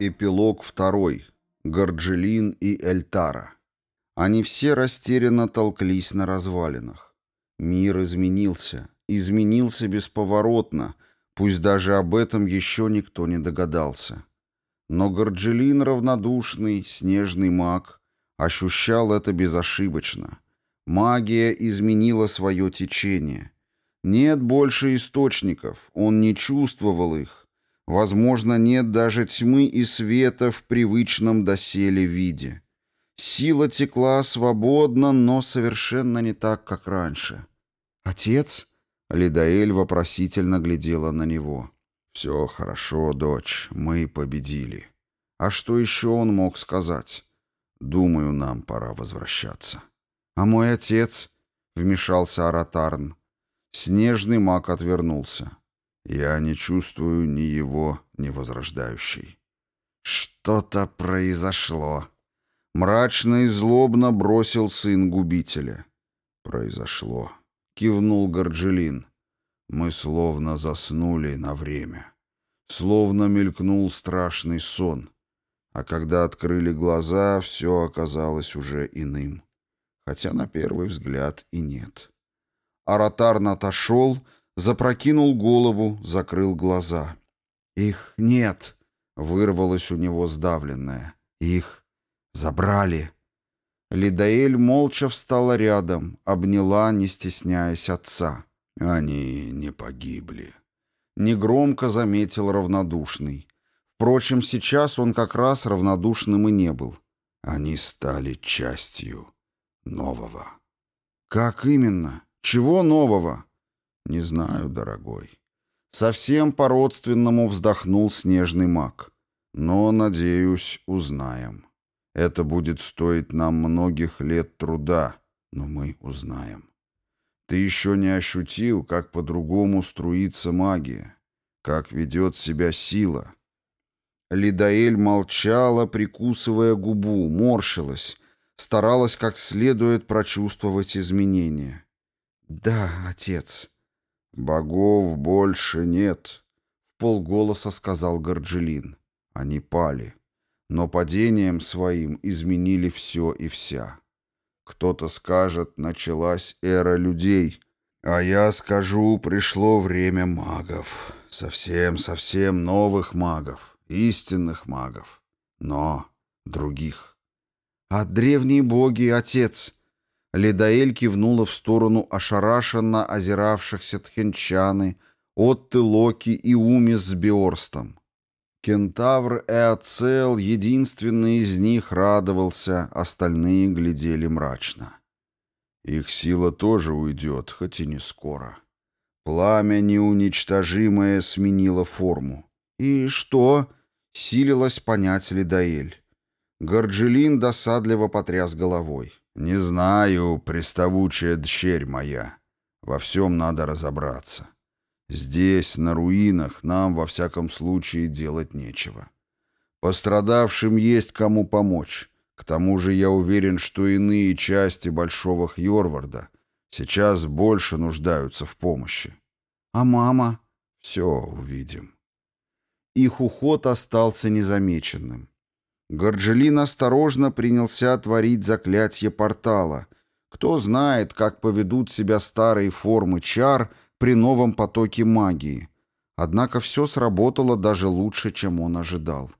Эпилог второй. Горджелин и Эльтара. Они все растерянно толклись на развалинах. Мир изменился, изменился бесповоротно, пусть даже об этом еще никто не догадался. Но Горджелин равнодушный, снежный маг, ощущал это безошибочно. Магия изменила свое течение. Нет больше источников, он не чувствовал их, Возможно, нет даже тьмы и света в привычном доселе виде. Сила текла свободно, но совершенно не так, как раньше. «Отец?» — Лидаэль вопросительно глядела на него. «Все хорошо, дочь, мы победили». А что еще он мог сказать? «Думаю, нам пора возвращаться». «А мой отец?» — вмешался Аратарн. Снежный маг отвернулся. Я не чувствую ни его, ни возрождающей. Что-то произошло. Мрачно и злобно бросил сын губителя. Произошло. Кивнул Горджелин. Мы словно заснули на время. Словно мелькнул страшный сон. А когда открыли глаза, все оказалось уже иным. Хотя на первый взгляд и нет. Аратарн отошел Запрокинул голову, закрыл глаза. «Их нет!» — вырвалось у него сдавленное. «Их забрали!» Лидаэль молча встала рядом, обняла, не стесняясь отца. «Они не погибли», — негромко заметил равнодушный. Впрочем, сейчас он как раз равнодушным и не был. Они стали частью нового. «Как именно? Чего нового?» «Не знаю, дорогой». Совсем по-родственному вздохнул снежный маг. «Но, надеюсь, узнаем. Это будет стоить нам многих лет труда, но мы узнаем. Ты еще не ощутил, как по-другому струится магия, как ведет себя сила». Лидаэль молчала, прикусывая губу, морщилась, старалась как следует прочувствовать изменения. «Да, отец», «Богов больше нет», — в полголоса сказал Горджелин. Они пали, но падением своим изменили все и вся. Кто-то скажет, началась эра людей, а я скажу, пришло время магов. Совсем-совсем новых магов, истинных магов, но других. А древние боги, отец, Ледаэль кивнула в сторону ошарашенно озиравшихся тхенчаны, Отты Локи и Уми с Биорстом. Кентавр Эоцел, единственный из них, радовался, остальные глядели мрачно. Их сила тоже уйдет, хоть и не скоро. Пламя неуничтожимое сменило форму. «И что?» — силилась понять Лидаэль. Горджелин досадливо потряс головой. «Не знаю, приставучая дщерь моя. Во всем надо разобраться. Здесь, на руинах, нам, во всяком случае, делать нечего. Пострадавшим есть кому помочь. К тому же я уверен, что иные части Большого Хьорварда сейчас больше нуждаются в помощи. А мама? Все увидим». Их уход остался незамеченным. Горджелин осторожно принялся творить заклятие портала. Кто знает, как поведут себя старые формы чар при новом потоке магии. Однако все сработало даже лучше, чем он ожидал.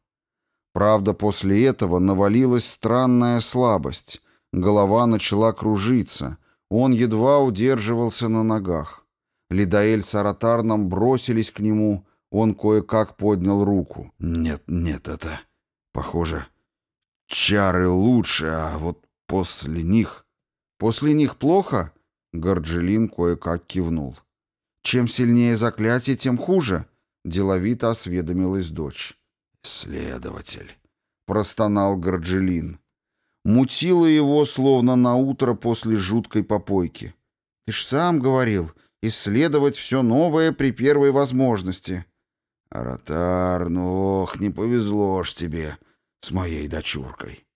Правда, после этого навалилась странная слабость. Голова начала кружиться. Он едва удерживался на ногах. Лидаэль с Аратарном бросились к нему. Он кое-как поднял руку. «Нет, нет, это...» Похоже, чары лучше, а вот после них... После них плохо? Горджелин кое-как кивнул. Чем сильнее заклятие, тем хуже, деловито осведомилась дочь. Следователь, простонал Горджелин. Мутило его, словно на утро после жуткой попойки. Ты ж сам говорил, исследовать все новое при первой возможности. Аратар, ну ох, не повезло ж тебе с моей дочуркой.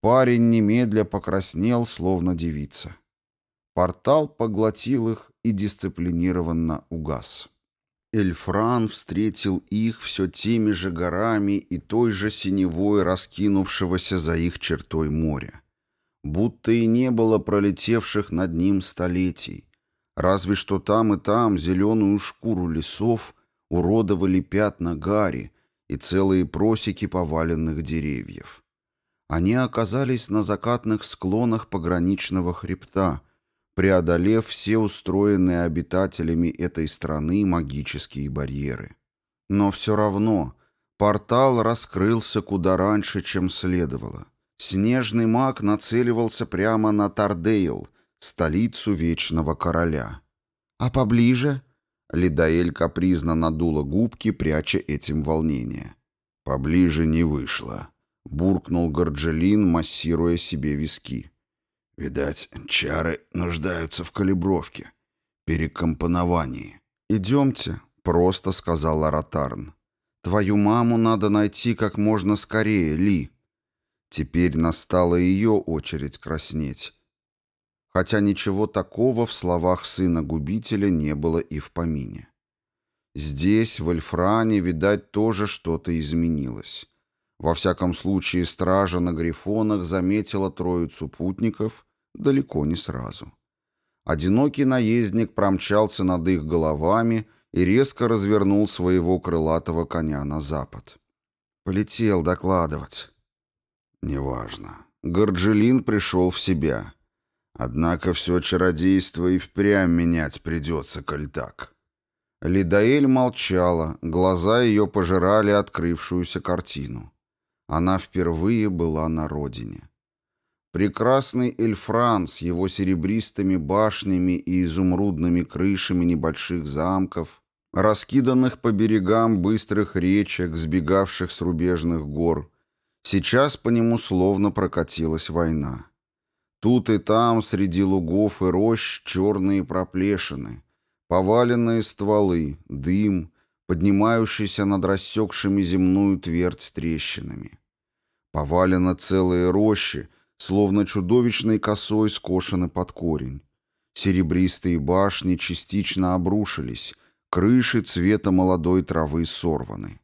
Парень немедля покраснел, словно девица. Портал поглотил их и дисциплинированно угас. Эльфран встретил их все теми же горами и той же синевой раскинувшегося за их чертой моря. Будто и не было пролетевших над ним столетий. Разве что там и там зеленую шкуру лесов уродовали пятна гари и целые просеки поваленных деревьев. Они оказались на закатных склонах пограничного хребта, преодолев все устроенные обитателями этой страны магические барьеры. Но все равно портал раскрылся куда раньше, чем следовало. Снежный маг нацеливался прямо на Тардейл, столицу Вечного Короля. «А поближе?» Лидаэль капризно надула губки, пряча этим волнение. «Поближе не вышло», — буркнул Горджелин, массируя себе виски. «Видать, чары нуждаются в калибровке, перекомпоновании». «Идемте», — просто сказал Аратарн. «Твою маму надо найти как можно скорее, Ли». Теперь настала ее очередь краснеть. Хотя ничего такого в словах сына-губителя не было и в помине. Здесь, в Эльфране, видать, тоже что-то изменилось. Во всяком случае, стража на грифонах заметила троицу путников далеко не сразу. Одинокий наездник промчался над их головами и резко развернул своего крылатого коня на запад. Полетел докладывать. Неважно. Горджелин пришел в себя. Однако все чародейство и впрямь менять придется, коль так. Лидаэль молчала, глаза ее пожирали открывшуюся картину. Она впервые была на родине. Прекрасный Эльфран с его серебристыми башнями и изумрудными крышами небольших замков, раскиданных по берегам быстрых речек, сбегавших с рубежных гор, сейчас по нему словно прокатилась война. Тут и там, среди лугов и рощ, черные проплешины, поваленные стволы, дым, поднимающийся над рассекшими земную твердь трещинами. Повалено целые рощи, словно чудовищной косой скошены под корень. Серебристые башни частично обрушились, крыши цвета молодой травы сорваны.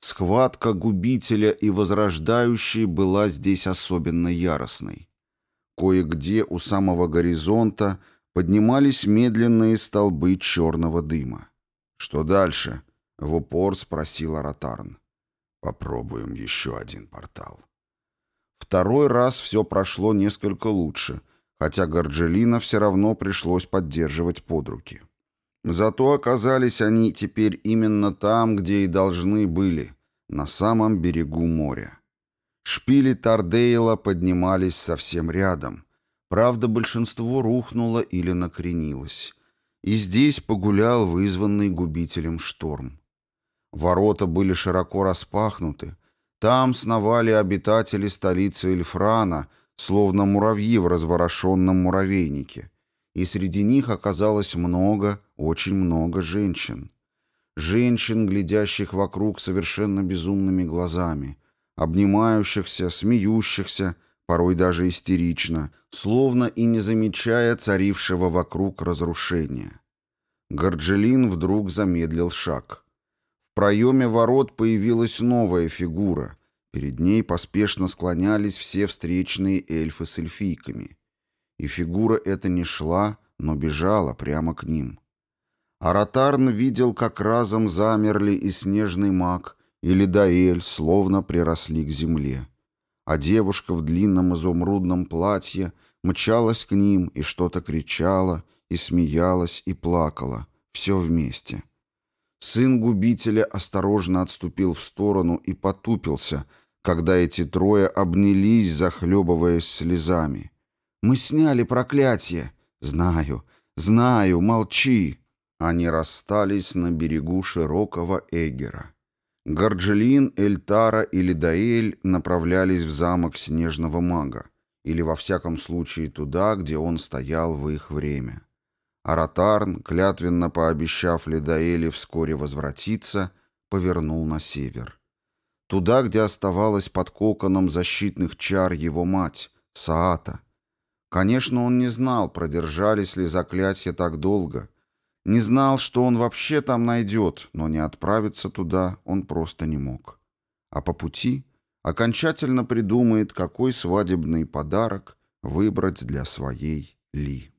Схватка губителя и возрождающей была здесь особенно яростной. Кое-где у самого горизонта поднимались медленные столбы черного дыма. «Что дальше?» — в упор спросил Аратарн. Попробуем еще один портал. Второй раз все прошло несколько лучше, хотя Горджелина все равно пришлось поддерживать под руки. Зато оказались они теперь именно там, где и должны были, на самом берегу моря. Шпили Тардейла поднимались совсем рядом. Правда, большинство рухнуло или накренилось. И здесь погулял вызванный губителем шторм. Ворота были широко распахнуты. Там сновали обитатели столицы Эльфрана, словно муравьи в разворошенном муравейнике. И среди них оказалось много, очень много женщин. Женщин, глядящих вокруг совершенно безумными глазами, обнимающихся, смеющихся, порой даже истерично, словно и не замечая царившего вокруг разрушения. Горджелин вдруг замедлил шаг проеме ворот появилась новая фигура. Перед ней поспешно склонялись все встречные эльфы с эльфийками. И фигура эта не шла, но бежала прямо к ним. Аратарн видел, как разом замерли и снежный маг, и Лидаэль словно приросли к земле. А девушка в длинном изумрудном платье мчалась к ним и что-то кричала, и смеялась, и плакала. Все вместе. Сын губителя осторожно отступил в сторону и потупился, когда эти трое обнялись, захлебываясь слезами. «Мы сняли проклятие!» «Знаю, знаю, молчи!» Они расстались на берегу широкого Эгера. Горджелин, Эльтара и Лидаэль направлялись в замок Снежного Мага, или во всяком случае туда, где он стоял в их время. Аратарн, клятвенно пообещав Лидаэле вскоре возвратиться, повернул на север. Туда, где оставалась под коконом защитных чар его мать, Саата. Конечно, он не знал, продержались ли заклятия так долго. Не знал, что он вообще там найдет, но не отправиться туда он просто не мог. А по пути окончательно придумает, какой свадебный подарок выбрать для своей Ли.